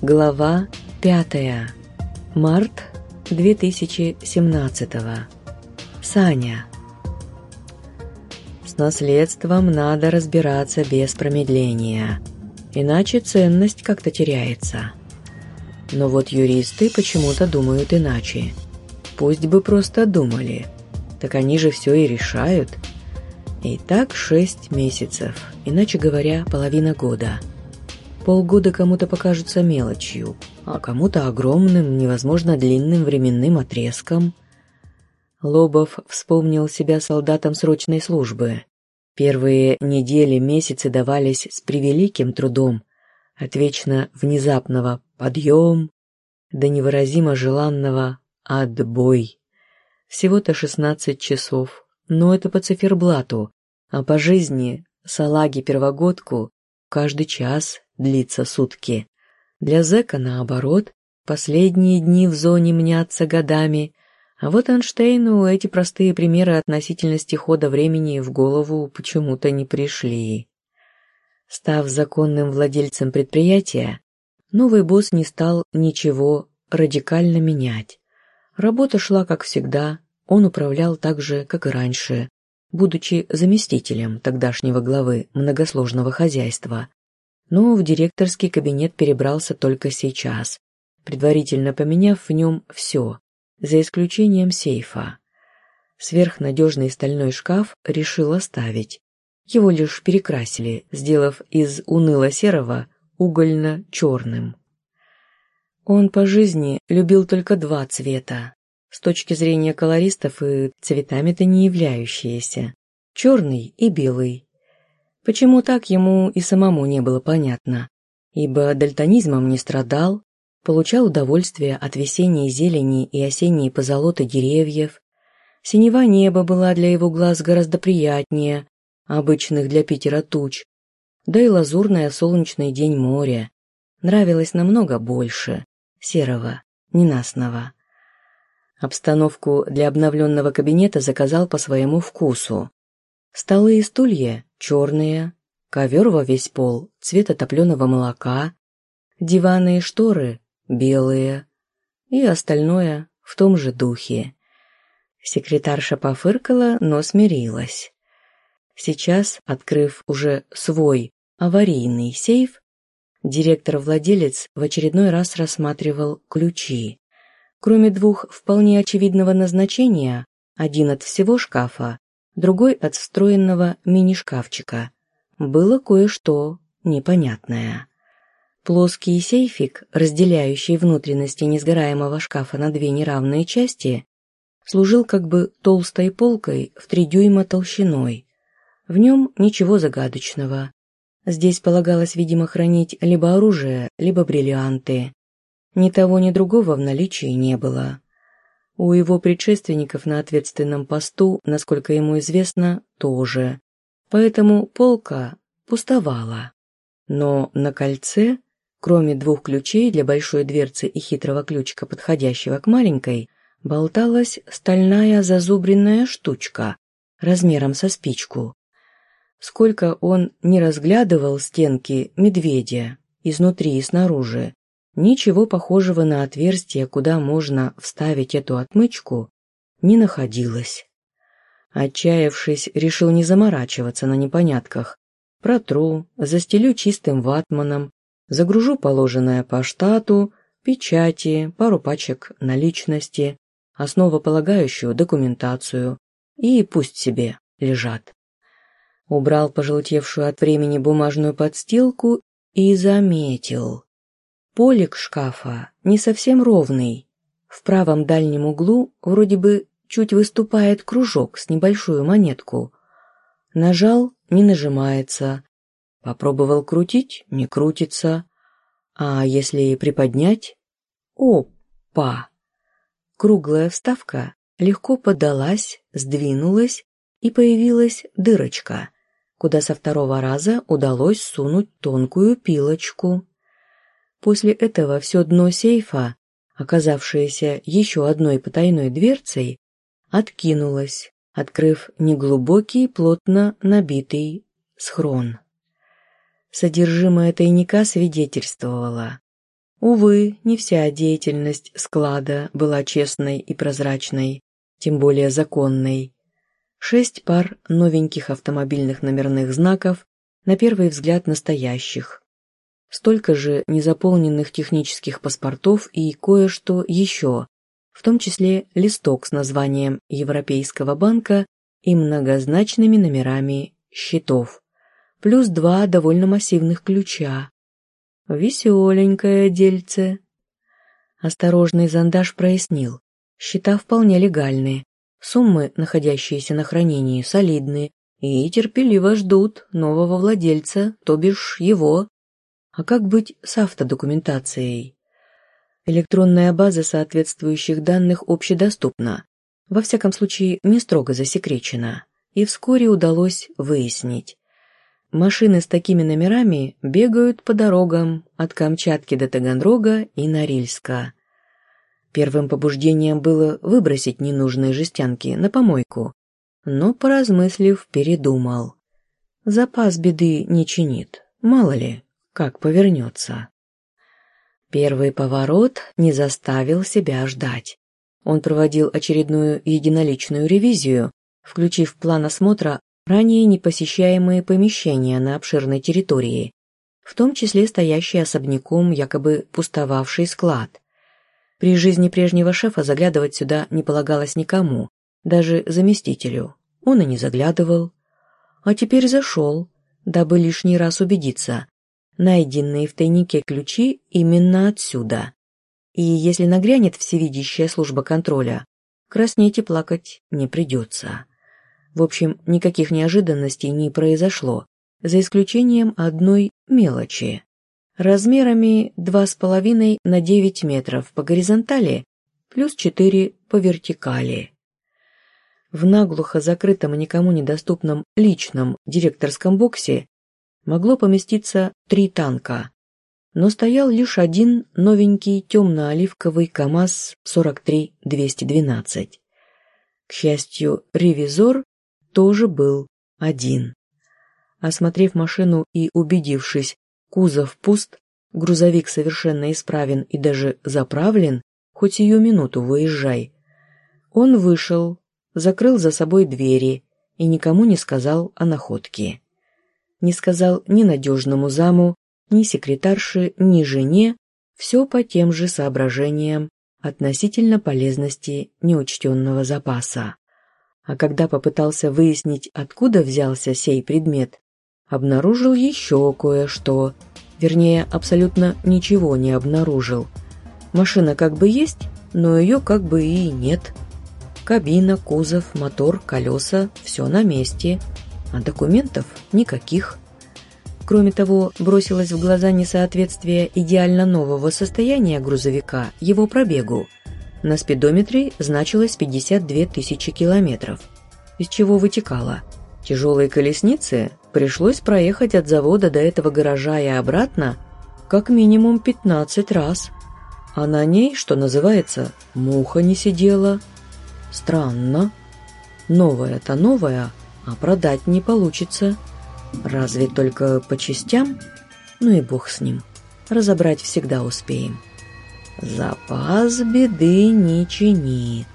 Глава 5. Март 2017. Саня. С наследством надо разбираться без промедления, иначе ценность как-то теряется. Но вот юристы почему-то думают иначе. Пусть бы просто думали, так они же все и решают. И так шесть месяцев, иначе говоря, половина года – Полгода кому-то покажутся мелочью, а кому-то огромным, невозможно длинным временным отрезком. Лобов вспомнил себя солдатом срочной службы. Первые недели, месяцы давались с превеликим трудом, от вечно внезапного «подъем» до невыразимо желанного «отбой». Всего-то 16 часов, но это по циферблату, а по жизни салаги-первогодку каждый час длится сутки. Для зэка, наоборот, последние дни в зоне мнятся годами, а вот Эйнштейну эти простые примеры относительности хода времени в голову почему-то не пришли. Став законным владельцем предприятия, новый босс не стал ничего радикально менять. Работа шла как всегда, он управлял так же, как и раньше, будучи заместителем тогдашнего главы многосложного хозяйства, но в директорский кабинет перебрался только сейчас, предварительно поменяв в нем все, за исключением сейфа. Сверхнадежный стальной шкаф решил оставить. Его лишь перекрасили, сделав из уныло-серого угольно-черным. Он по жизни любил только два цвета, с точки зрения колористов и цветами-то не являющиеся, черный и белый, Почему так ему и самому не было понятно, ибо дальтонизмом не страдал, получал удовольствие от весенней зелени и осенней позолоты деревьев, синева неба была для его глаз гораздо приятнее обычных для Питера туч, да и лазурное солнечный день моря нравилось намного больше серого, ненастного. Обстановку для обновленного кабинета заказал по своему вкусу. Столы и стулья черные, ковер во весь пол цвета топленого молока, диваны и шторы белые и остальное в том же духе. Секретарша пофыркала, но смирилась. Сейчас, открыв уже свой аварийный сейф, директор-владелец в очередной раз рассматривал ключи. Кроме двух вполне очевидного назначения, один от всего шкафа, другой от встроенного мини-шкафчика. Было кое-что непонятное. Плоский сейфик, разделяющий внутренности несгораемого шкафа на две неравные части, служил как бы толстой полкой в три дюйма толщиной. В нем ничего загадочного. Здесь полагалось, видимо, хранить либо оружие, либо бриллианты. Ни того, ни другого в наличии не было. У его предшественников на ответственном посту, насколько ему известно, тоже. Поэтому полка пустовала. Но на кольце, кроме двух ключей для большой дверцы и хитрого ключика, подходящего к маленькой, болталась стальная зазубренная штучка размером со спичку. Сколько он не разглядывал стенки медведя изнутри и снаружи, Ничего похожего на отверстие, куда можно вставить эту отмычку, не находилось. Отчаявшись, решил не заморачиваться на непонятках. Протру, застелю чистым ватманом, загружу положенное по штату, печати, пару пачек наличности, основополагающую документацию, и пусть себе лежат. Убрал пожелтевшую от времени бумажную подстилку и заметил. Полик шкафа не совсем ровный. В правом дальнем углу вроде бы чуть выступает кружок с небольшую монетку. Нажал — не нажимается. Попробовал крутить — не крутится. А если приподнять — опа! Круглая вставка легко поддалась, сдвинулась, и появилась дырочка, куда со второго раза удалось сунуть тонкую пилочку. После этого все дно сейфа, оказавшееся еще одной потайной дверцей, откинулось, открыв неглубокий, плотно набитый схрон. Содержимое тайника свидетельствовало. Увы, не вся деятельность склада была честной и прозрачной, тем более законной. Шесть пар новеньких автомобильных номерных знаков, на первый взгляд настоящих. Столько же незаполненных технических паспортов и кое-что еще, в том числе листок с названием Европейского банка и многозначными номерами счетов, плюс два довольно массивных ключа. Веселенькое дельце. Осторожный зондаж прояснил. Счета вполне легальные, суммы, находящиеся на хранении, солидные и терпеливо ждут нового владельца, то бишь его. А как быть с автодокументацией? Электронная база соответствующих данных общедоступна, во всяком случае не строго засекречена, и вскоре удалось выяснить. Машины с такими номерами бегают по дорогам от Камчатки до Таганрога и Норильска. Первым побуждением было выбросить ненужные жестянки на помойку, но, поразмыслив, передумал. Запас беды не чинит, мало ли, как повернется. Первый поворот не заставил себя ждать. Он проводил очередную единоличную ревизию, включив в план осмотра ранее непосещаемые помещения на обширной территории, в том числе стоящий особняком якобы пустовавший склад. При жизни прежнего шефа заглядывать сюда не полагалось никому, даже заместителю. Он и не заглядывал. А теперь зашел, дабы лишний раз убедиться. Найденные в тайнике ключи именно отсюда. И если нагрянет всевидящая служба контроля, краснеть и плакать не придется. В общем, никаких неожиданностей не произошло, за исключением одной мелочи. Размерами 2,5 на 9 метров по горизонтали плюс 4 по вертикали. В наглухо закрытом и никому недоступном личном директорском боксе могло поместиться три танка, но стоял лишь один новенький темно-оливковый КАМАЗ-43-212. К счастью, ревизор тоже был один. Осмотрев машину и убедившись, кузов пуст, грузовик совершенно исправен и даже заправлен, хоть ее минуту выезжай, он вышел, закрыл за собой двери и никому не сказал о находке. Не сказал ни надежному заму, ни секретарше, ни жене, все по тем же соображениям относительно полезности неучтенного запаса а когда попытался выяснить, откуда взялся сей предмет, обнаружил еще кое-что. Вернее, абсолютно ничего не обнаружил. Машина как бы есть, но ее как бы и нет. Кабина, кузов, мотор, колеса – все на месте, а документов никаких. Кроме того, бросилось в глаза несоответствие идеально нового состояния грузовика его пробегу – на спидометре значилось 52 тысячи километров, из чего вытекало. Тяжелые колесницы пришлось проехать от завода до этого гаража и обратно как минимум 15 раз. А на ней, что называется, муха не сидела. Странно. Новая-то новая, а продать не получится. Разве только по частям? Ну и бог с ним. Разобрать всегда успеем. Запас беды не чинит.